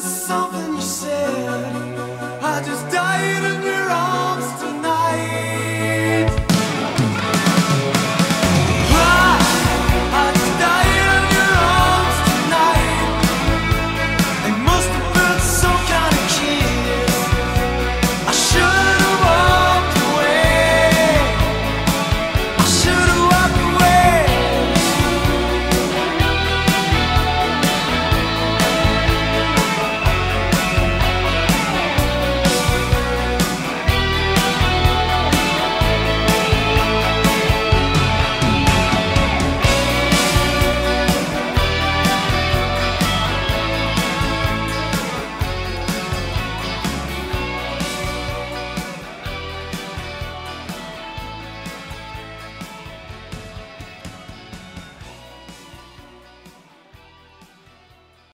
something you said. I just died in your